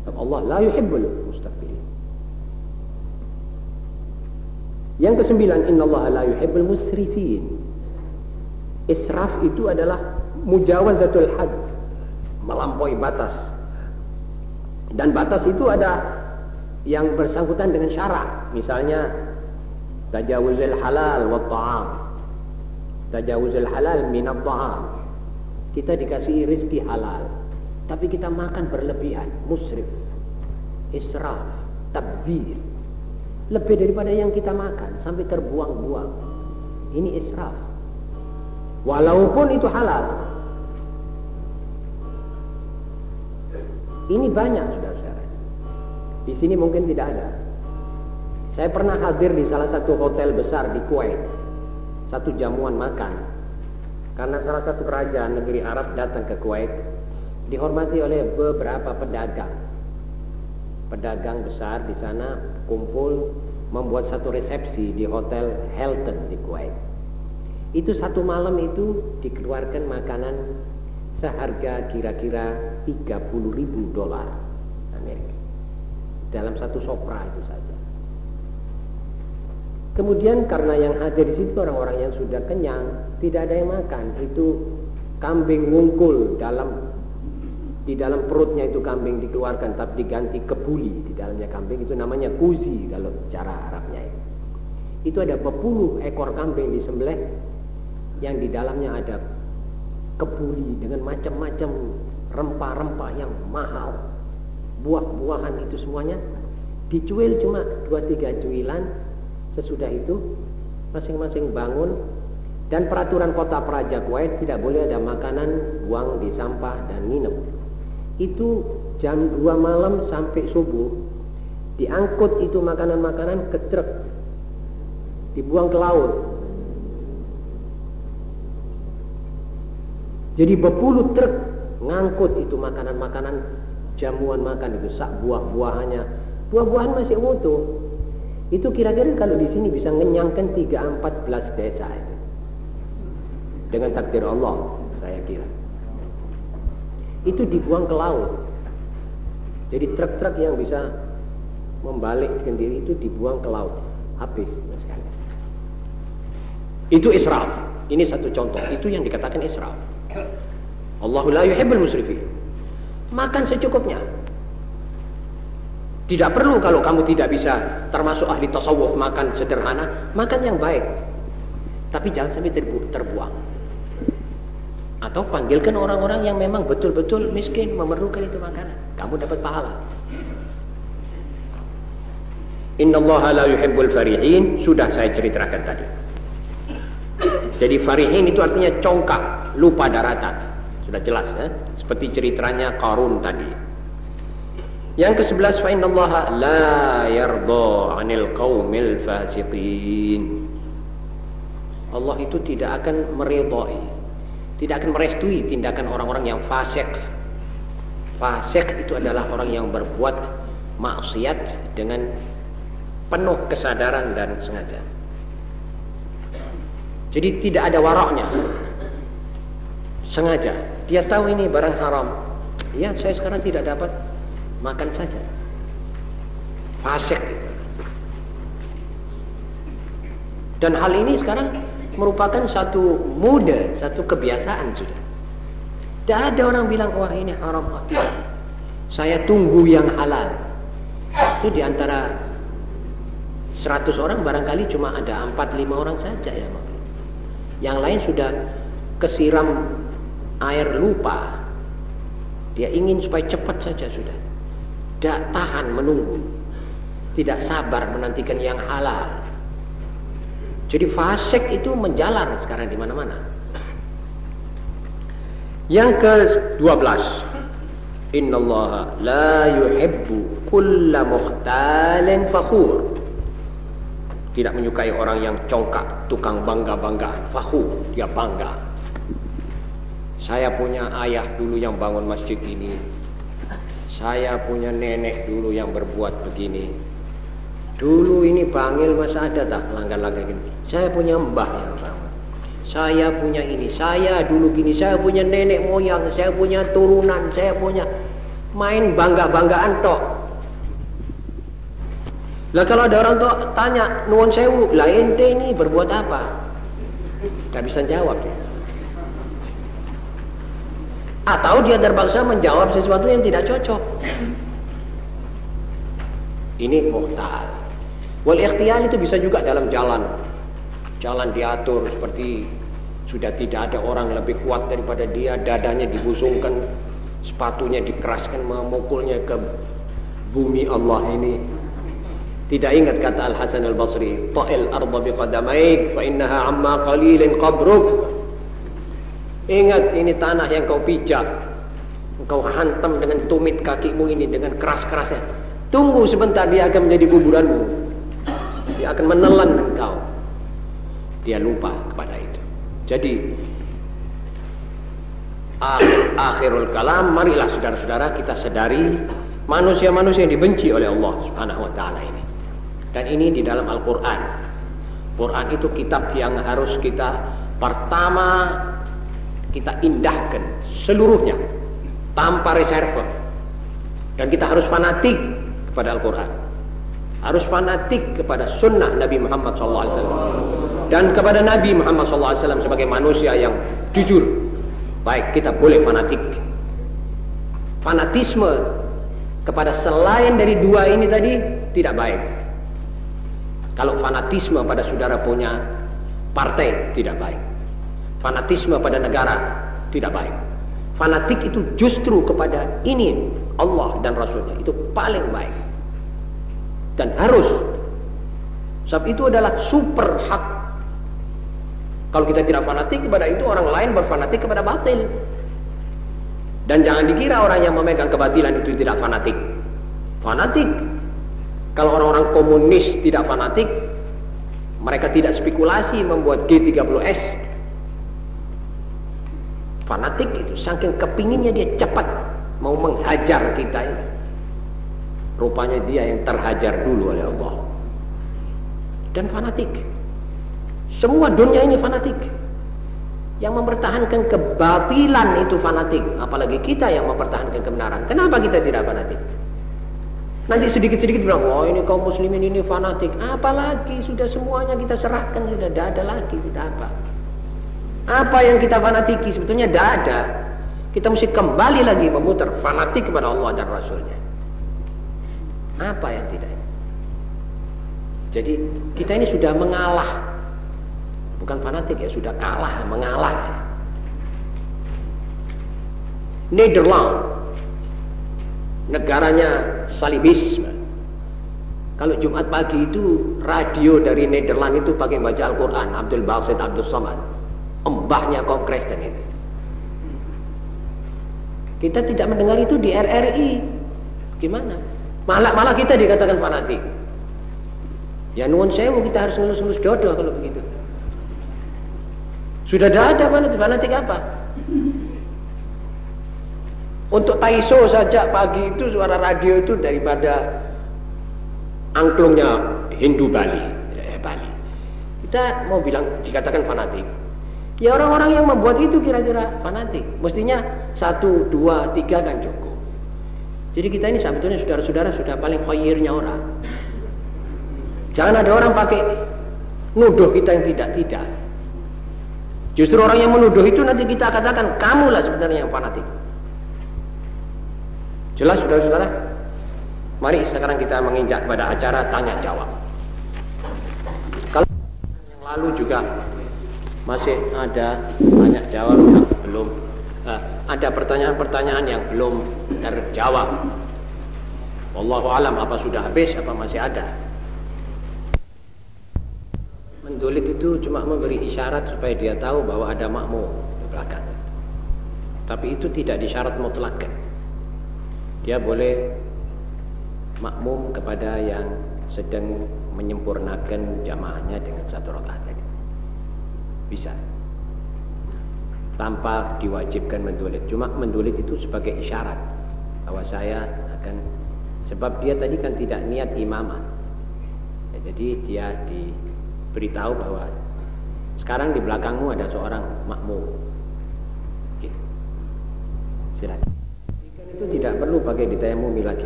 Allah la yuhibbul mustakbirin. Yang kesembilan, Allah la yuhibbul musrifin. Israf itu adalah mujawazatul had, melampaui batas. Dan batas itu ada yang bersangkutan dengan syarak. Misalnya, tajawuzul halal wa ta'am. Tajawuzul halal minat ta'am. Kita dikasih rezeki halal tapi kita makan berlebihan musrif israf tabdir lebih daripada yang kita makan sampai terbuang-buang. Ini israf. Walaupun itu halal ini banyak saudara-saudara. Di sini mungkin tidak ada. Saya pernah hadir di salah satu hotel besar di Kuwait. Satu jamuan makan. Karena salah satu kerajaan negeri Arab datang ke Kuwait dihormati oleh beberapa pedagang. Pedagang besar di sana kumpul membuat satu resepsi di hotel Hilton di Kuwait. Itu satu malam itu dikeluarkan makanan seharga kira-kira 30 ribu dolar Amerika dalam satu sopra itu saja Kemudian karena yang hadir di situ orang-orang yang sudah kenyang, tidak ada yang makan. Itu kambing ngungkul dalam di dalam perutnya itu kambing dikeluarkan tapi diganti kebuli di dalamnya kambing itu namanya kuzi kalau cara Arabnya itu. Itu ada berpuluh ekor kambing di disembelih yang di dalamnya ada kebuli dengan macam-macam rempah-rempah yang mahal. Buah-buahan itu semuanya dicuil cuma dua tiga cuilan Sesudah itu masing-masing bangun dan peraturan kota Praja Kuwait tidak boleh ada makanan buang di sampah dan nginep. Itu jam 2 malam sampai subuh diangkut itu makanan-makanan ke truk dibuang ke laut. Jadi berpuluh truk ngangkut itu makanan-makanan jamuan makan itu sak buah-buahannya. Buah-buahan masih utuh itu kira-kira kalau di sini bisa ngenyangkan 3 14 desa itu. Dengan takdir Allah saya kira. Itu dibuang ke laut. Jadi truk-truk yang bisa membalik sendiri itu dibuang ke laut. Habis itu israf. Ini satu contoh. Itu yang dikatakan israf Allahu la yuhibbul musrifin makan secukupnya tidak perlu kalau kamu tidak bisa termasuk ahli tasawuf makan sederhana makan yang baik tapi jangan sampai terbu terbuang atau panggilkan orang-orang yang memang betul-betul miskin memerlukan itu makanan. Kamu dapat pahala. Allah la yuhibbul farihin. Sudah saya ceritakan tadi. Jadi farihin itu artinya congkak, lupa daratan. Sudah jelas ya? Seperti ceritanya Qarun tadi. Yang ke-11 fa inna Allah la yarda 'anil qaumil fasiqin. Allah itu tidak akan meridhai tidak akan merestui tindakan orang-orang yang fasik. Fasik itu adalah orang yang berbuat maksiat dengan penuh kesadaran dan sengaja. Jadi tidak ada waraknya. Sengaja. Dia tahu ini barang haram. Ya, saya sekarang tidak dapat makan saja. Fasik Dan hal ini sekarang merupakan satu mode, satu kebiasaan sudah. Tidak ada orang bilang, wah ini haram. Tidak. Saya tunggu yang halal. Itu di antara 100 orang barangkali cuma ada 4-5 orang saja ya. Yang lain sudah kesiram air lupa. Dia ingin supaya cepat saja sudah. Tidak tahan menunggu. Tidak sabar menantikan yang halal. Jadi fasik itu menjalar sekarang di mana-mana. Yang ke-12. Innallaha la yuhibbu kulla muhtalin fakhur. Tidak menyukai orang yang congkak, tukang bangga-banggaan, fakhur, dia bangga. Saya punya ayah dulu yang bangun masjid ini. Saya punya nenek dulu yang berbuat begini. Dulu ini panggil masa ada tak langgan-langgan gini. Saya punya mbah yang sama. Saya punya ini, saya dulu gini, saya punya nenek moyang, saya punya turunan, saya punya main bangga-banggaan tok. Lah kalau ada orang tua tanya, nuwun sewu, lah ente ini berbuat apa? Gak bisa jawab dia. Atau dia terpaksa menjawab sesuatu yang tidak cocok. Ini muhtal. Wal ikhtiar itu bisa juga dalam jalan jalan diatur seperti sudah tidak ada orang lebih kuat daripada dia dadanya dibusungkan sepatunya dikeraskan memukulnya ke bumi Allah ini tidak ingat kata Al Hasan Al Basri ta'il arda biqadamaik fa innaha amma qalilin qabruk. Ingat ini tanah yang kau pijak. Engkau hantam dengan tumit kakimu ini dengan keras-kerasnya. Tunggu sebentar dia akan menjadi kuburanmu. Dia akan menelan engkau. Dia lupa kepada itu. Jadi akhir, akhirul kalam marilah saudara-saudara kita sadari manusia-manusia yang dibenci oleh Allah Subhanahu wa taala ini. Dan ini di dalam Al-Qur'an. Quran itu kitab yang harus kita pertama kita indahkan seluruhnya tanpa reserve. Dan kita harus fanatik kepada Al-Quran. Harus fanatik kepada sunnah Nabi Muhammad SAW dan kepada Nabi Muhammad SAW sebagai manusia yang jujur. Baik, kita boleh fanatik. Fanatisme kepada selain dari dua ini tadi tidak baik. Kalau fanatisme pada saudara punya partai tidak baik. Fanatisme pada negara tidak baik. Fanatik itu justru kepada ini Allah dan Rasulnya itu paling baik. Dan harus Sebab itu adalah super hak kalau kita tidak fanatik kepada itu, orang lain berfanatik kepada batil. Dan jangan dikira orang yang memegang kebatilan itu tidak fanatik. Fanatik. Kalau orang-orang komunis tidak fanatik, mereka tidak spekulasi membuat G30S. Fanatik itu, saking kepinginnya dia cepat mau menghajar kita ini. Rupanya dia yang terhajar dulu oleh Allah. Dan fanatik. Semua dunia ini fanatik. Yang mempertahankan kebatilan itu fanatik. Apalagi kita yang mempertahankan kebenaran. Kenapa kita tidak fanatik? Nanti sedikit-sedikit bilang, oh ini kaum muslimin ini fanatik. Apalagi sudah semuanya kita serahkan, sudah tidak ada lagi, sudah apa. Apa yang kita fanatiki sebetulnya tidak ada. Kita mesti kembali lagi memutar fanatik kepada Allah dan Rasulnya. Apa yang tidak? Jadi kita ini sudah mengalah Bukan fanatik ya, sudah kalah, mengalah. Nederland, negaranya salibisme. Kalau Jumat pagi itu radio dari Nederland itu pakai baca Al-Quran, Abdul Basit Abdul Somad. Embahnya kaum Kristen itu. Kita tidak mendengar itu di RRI. Gimana? Malah malah kita dikatakan fanatik. Ya nuwun sewu kita harus ngelus-ngelus dodo kalau begitu. Sudah tidak ada fanatik. Fanatik apa? Untuk Taiso saja pagi itu suara radio itu daripada angklungnya Hindu Bali. Eh, Bali. Kita mau bilang dikatakan fanatik. Ya orang-orang yang membuat itu kira-kira fanatik. Mestinya satu, dua, tiga kan cukup. Jadi kita ini sebetulnya saudara-saudara sudah paling khairnya orang. Jangan ada orang pakai nuduh kita yang tidak-tidak. Justru orang yang menuduh itu nanti kita katakan kamulah sebenarnya yang fanatik. Jelas sudah saudara? Mari sekarang kita menginjak pada acara tanya jawab. Kalau yang lalu juga masih ada tanya jawab yang belum uh, ada pertanyaan-pertanyaan yang belum terjawab. Wallahu alam apa sudah habis apa masih ada? Mendulik itu cuma memberi isyarat supaya dia tahu bahwa ada makmum di belakang. Tapi itu tidak disyarat mutlak. Dia boleh makmum kepada yang sedang menyempurnakan jamaahnya dengan satu rakaat tadi. Bisa. Tanpa diwajibkan mendulik. Cuma mendulik itu sebagai isyarat bahwa saya akan sebab dia tadi kan tidak niat imamah. Ya, jadi dia di beritahu bahwa sekarang di belakangmu ada seorang makmum. Gitu. Silakan. Itu tidak perlu pakai ditayamumi lagi.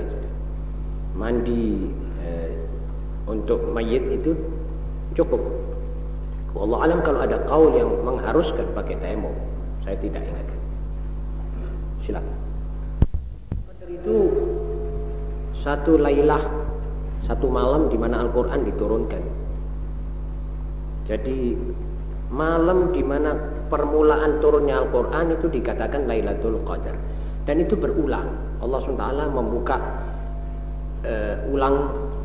Mandi eh, untuk mayit itu cukup. Allah alam kalau ada kaul yang mengharuskan pakai tayamum, saya tidak ingat. Silakan. itu satu lailah, satu malam di mana Al-Quran diturunkan jadi malam di mana permulaan turunnya Al-Quran itu dikatakan Lailatul Qadar. Dan itu berulang. Allah SWT membuka uh, ulang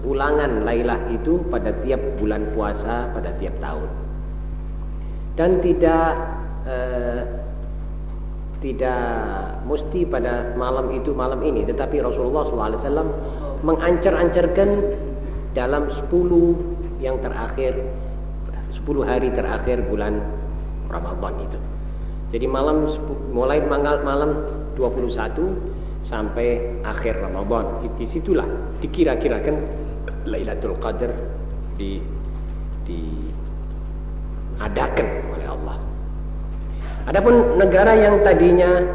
ulangan Lailah itu pada tiap bulan puasa pada tiap tahun. Dan tidak uh, tidak mesti pada malam itu malam ini, tetapi Rasulullah SAW mengancar-ancarkan dalam 10 yang terakhir 10 hari terakhir bulan Ramadan itu. Jadi malam mulai malam 21 sampai akhir Ramadan. Di situlah dikira-kirakan Lailatul Qadar di diadakan oleh Allah. Adapun negara yang tadinya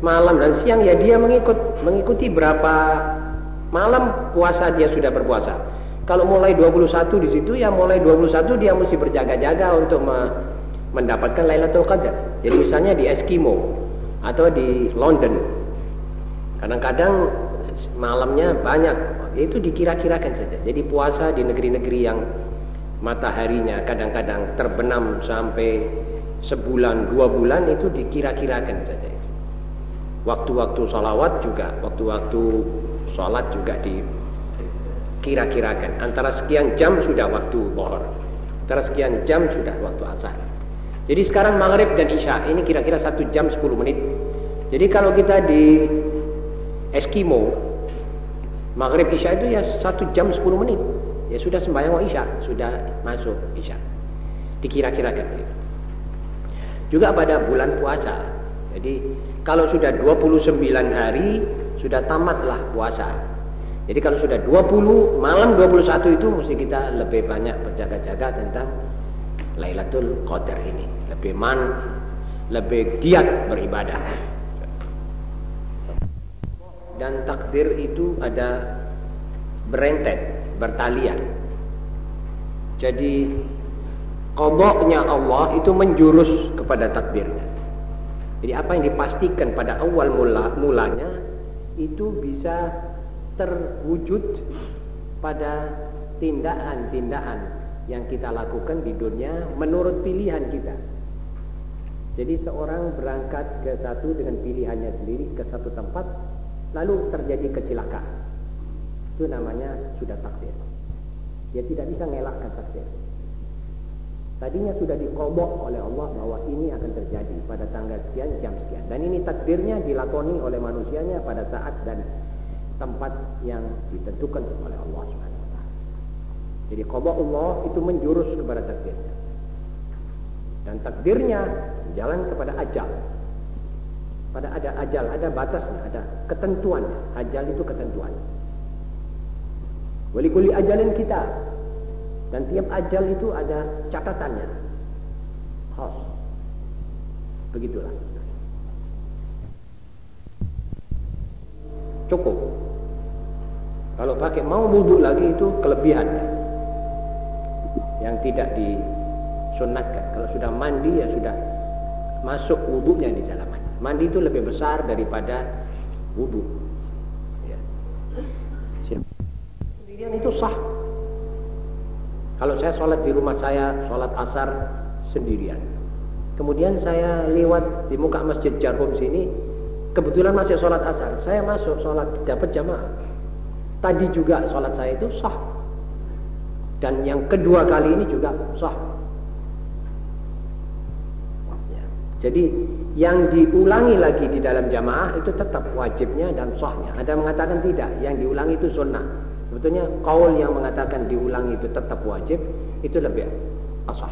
malam dan siang ya dia mengikut mengikuti berapa malam puasa dia sudah berpuasa. Kalau mulai 21 di situ ya mulai 21 dia mesti berjaga-jaga untuk me mendapatkan Lailatul Qadar. Jadi misalnya di Eskimo atau di London. Kadang-kadang malamnya banyak. Itu dikira-kirakan saja. Jadi puasa di negeri-negeri yang mataharinya kadang-kadang terbenam sampai sebulan, dua bulan itu dikira-kirakan saja. Waktu-waktu salawat juga, waktu-waktu sholat juga di kira-kirakan antara sekian jam sudah waktu bohor antara sekian jam sudah waktu asar jadi sekarang maghrib dan isya. Ini kira-kira satu jam 10 menit. Jadi kalau kita di Eskimo maghrib isya itu ya satu jam 10 menit. Ya sudah sembahyang isya sudah masuk isya. Dikira-kirakan. Juga pada bulan puasa. Jadi Kalau sudah 29 hari, sudah tamatlah puasa. Jadi kalau sudah 20, malam 21 itu mesti kita lebih banyak berjaga-jaga tentang Lailatul Qadar ini. Lebih man, lebih giat beribadah. Dan takdir itu ada berentet, bertalian. Jadi kodoknya Allah itu menjurus kepada takdirnya. Jadi apa yang dipastikan pada awal mula mulanya itu bisa terwujud pada tindakan-tindakan yang kita lakukan di dunia menurut pilihan kita. Jadi seorang berangkat ke satu dengan pilihannya sendiri ke satu tempat lalu terjadi kecelakaan. Itu namanya sudah takdir. Dia tidak bisa ngelakkan takdir. Tadinya sudah dikobok oleh Allah bahwa ini akan terjadi pada tanggal sekian, jam sekian. Dan ini takdirnya dilakoni oleh manusianya pada saat dan tempat yang ditentukan oleh Allah taala. Jadi qada Allah itu menjurus kepada takdirnya. Dan takdirnya jalan kepada ajal. Pada ada ajal, ada batasnya, ada ketentuannya. Ajal itu ketentuan. Walikuli ajalin kita. Dan tiap ajal itu ada catatannya. Khas. Begitulah. Cukup. Kalau pakai mau wudhu lagi itu kelebihannya. Yang tidak disunatkan. Kalau sudah mandi ya sudah masuk wudhunya di dalam mandi. Mandi itu lebih besar daripada wudhu. Ya. Sendirian itu sah. Kalau saya sholat di rumah saya, sholat asar sendirian. Kemudian saya lewat di muka masjid Jarhum sini, kebetulan masih sholat asar. Saya masuk sholat, dapat jamaah. Tadi juga sholat saya itu sah. Dan yang kedua kali ini juga sah. Ya. Jadi yang diulangi lagi di dalam jamaah itu tetap wajibnya dan sahnya. Ada yang mengatakan tidak, yang diulangi itu sunnah. Sebetulnya kaul yang mengatakan diulangi itu tetap wajib itu lebih asah.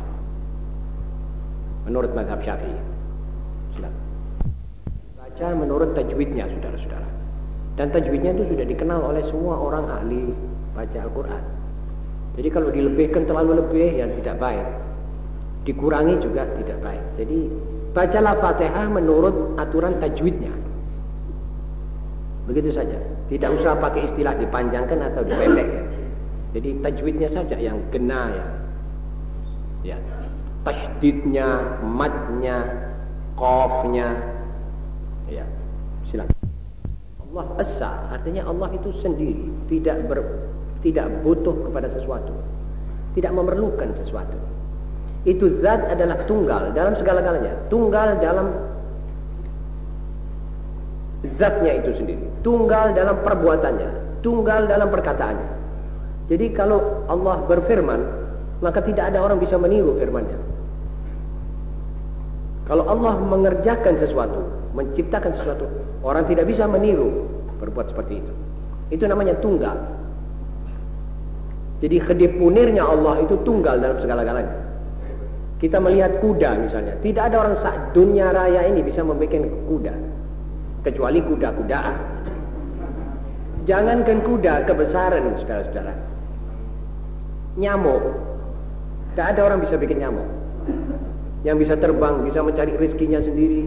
Menurut mazhab Syafi'i. Baca menurut tajwidnya saudara-saudara. Dan tajwidnya itu sudah dikenal oleh semua orang ahli baca Al-Qur'an. Jadi kalau dilebihkan terlalu lebih yang tidak baik. Dikurangi juga tidak baik. Jadi bacalah Fatihah menurut aturan tajwidnya. Begitu saja. Tidak usah pakai istilah dipanjangkan atau dipendekkan. Jadi tajwidnya saja yang kena ya. Ya. Tasdidnya, matnya, qafnya. Ya. Silakan. Allah esa, artinya Allah itu sendiri, tidak ber, tidak butuh kepada sesuatu. Tidak memerlukan sesuatu. Itu zat adalah tunggal dalam segala-galanya. Tunggal dalam zatnya itu sendiri. Tunggal dalam perbuatannya. Tunggal dalam perkataannya. Jadi kalau Allah berfirman, maka tidak ada orang bisa meniru firmannya. Kalau Allah mengerjakan sesuatu, menciptakan sesuatu, orang tidak bisa meniru berbuat seperti itu. Itu namanya tunggal. Jadi kedip punirnya Allah itu tunggal dalam segala-galanya. Kita melihat kuda misalnya, tidak ada orang saat dunia raya ini bisa membuat kuda kecuali kuda-kudaan. Jangankan kuda kebesaran saudara-saudara. Nyamuk. Tidak ada orang bisa bikin nyamuk. Yang bisa terbang, bisa mencari rezekinya sendiri,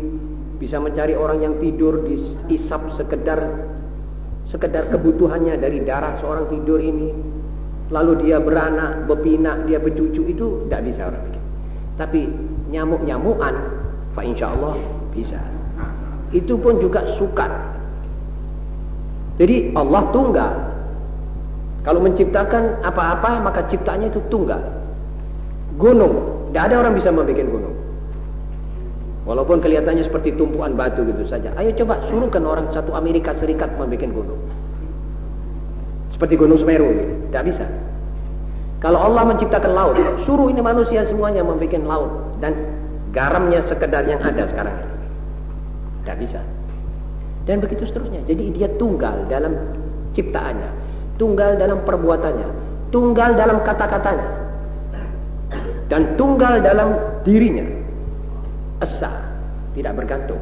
bisa mencari orang yang tidur di isap sekedar sekedar kebutuhannya dari darah seorang tidur ini. Lalu dia beranak, bepinak, dia bercucu itu tidak bisa orang bikin. Tapi nyamuk-nyamukan, fa insya Allah bisa itu pun juga sukar. Jadi Allah tunggal. Kalau menciptakan apa-apa maka ciptanya itu tunggal. Gunung, tidak ada orang bisa membuat gunung. Walaupun kelihatannya seperti tumpuan batu gitu saja. Ayo coba suruhkan orang satu Amerika Serikat membuat gunung. Seperti gunung Semeru gitu. Tidak bisa. Kalau Allah menciptakan laut, suruh ini manusia semuanya membuat laut. Dan garamnya sekedar yang ada sekarang ini. Tidak bisa. Dan begitu seterusnya. Jadi dia tunggal dalam ciptaannya. Tunggal dalam perbuatannya. Tunggal dalam kata-katanya. Dan tunggal dalam dirinya. Esa. Tidak bergantung.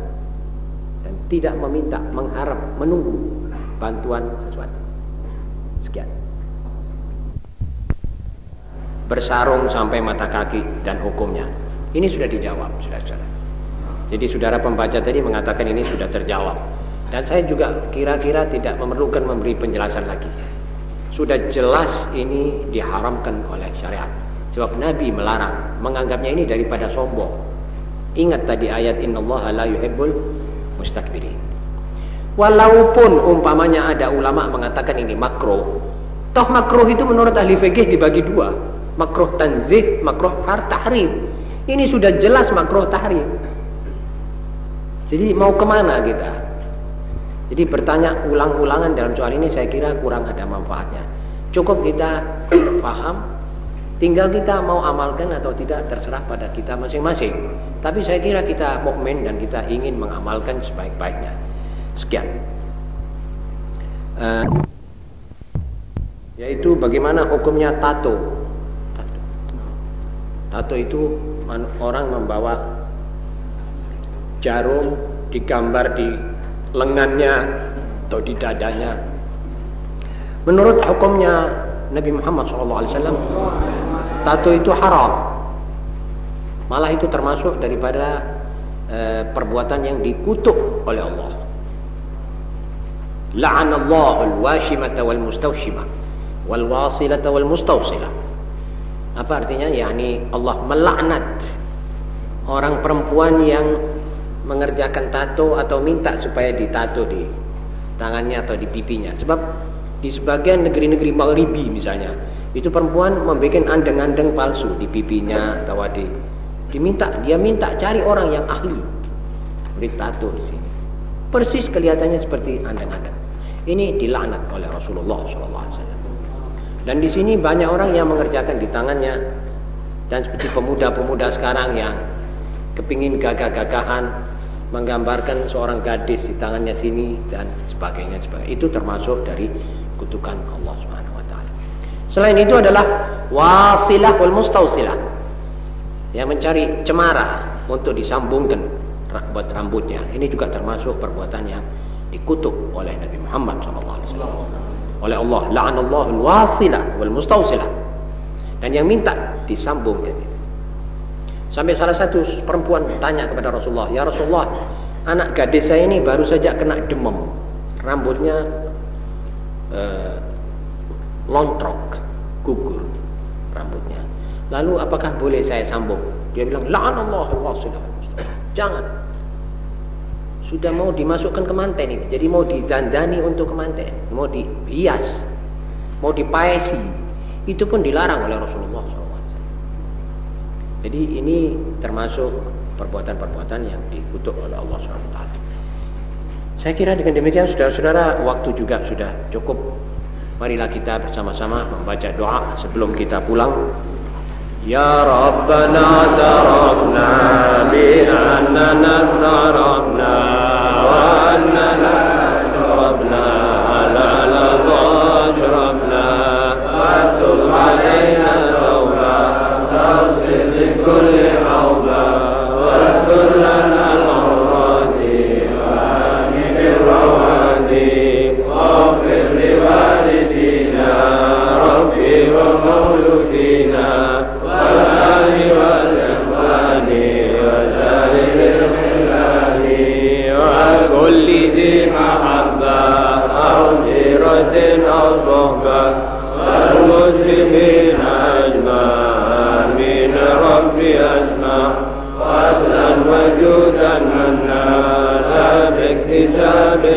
Dan tidak meminta, mengharap, menunggu bantuan sesuatu. Sekian. Bersarung sampai mata kaki dan hukumnya. Ini sudah dijawab, sudah saudara. Jadi saudara pembaca tadi mengatakan ini sudah terjawab. Dan saya juga kira-kira tidak memerlukan memberi penjelasan lagi. Sudah jelas ini diharamkan oleh syariat. Sebab Nabi melarang, menganggapnya ini daripada sombong. Ingat tadi ayat innallaha la yuhibbul mustakbirin. Walaupun umpamanya ada ulama mengatakan ini makro, toh makro itu menurut ahli fikih dibagi dua, makruh tanzih, makruh har tahrim. Ini sudah jelas makruh tahrim. Jadi mau ke mana kita? Jadi bertanya ulang-ulangan dalam soal ini saya kira kurang ada manfaatnya. Cukup kita paham, tinggal kita mau amalkan atau tidak terserah pada kita masing-masing. Tapi saya kira kita mukmin dan kita ingin mengamalkan sebaik-baiknya. Sekian. Uh, yaitu bagaimana hukumnya. Tato, tato itu orang membawa jarum digambar di lengannya atau di dadanya. Menurut hukumnya Nabi Muhammad SAW, tato itu haram. Malah itu termasuk daripada e, perbuatan yang dikutuk oleh Allah. La'anallahu al-washimata wal mustawshimah wal wasilata wal mustawsilah. Apa artinya? Yani Allah melaknat orang perempuan yang mengerjakan tato atau minta supaya ditato di tangannya atau di pipinya. Sebab di sebagian negeri-negeri Maghribi misalnya, itu perempuan membuat andeng-andeng palsu di pipinya atau di diminta dia minta cari orang yang ahli beri tato di sini. Persis kelihatannya seperti andeng-andeng. Ini dilaknat oleh Rasulullah SAW. Dan di sini banyak orang yang mengerjakan di tangannya dan seperti pemuda-pemuda sekarang yang kepingin gagah-gagahan menggambarkan seorang gadis di tangannya sini dan sebagainya sebagainya itu termasuk dari kutukan Allah Subhanahu wa taala. Selain itu adalah wasilah wal mustausilah yang mencari cemara untuk disambungkan buat rambutnya. Ini juga termasuk perbuatan yang dikutuk oleh Nabi Muhammad SAW. Oleh Allah, la'anallahu al-wasilah wal mustausilah. Dan yang minta disambungkan. Sampai salah satu perempuan tanya kepada Rasulullah, "Ya Rasulullah, anak gadis saya ini baru saja kena demam. Rambutnya uh, lontrok, gugur rambutnya. Lalu apakah boleh saya sambung?" Dia bilang, "La'anallahu al-wasilah." Jangan. Sudah mau dimasukkan ke manten ini. Jadi mau didandani untuk ke manten, mau dihias, mau dipaesi. Itu pun dilarang oleh Rasulullah jadi ini termasuk perbuatan-perbuatan yang dikutuk oleh Allah SWT. Saya kira dengan demikian saudara-saudara waktu juga sudah cukup. Marilah kita bersama-sama membaca doa sebelum kita pulang. Ya Rabbana tarafna bi annana أننا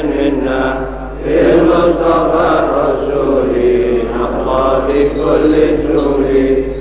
منا في المصطفى الرسول نحظى بكل الجهود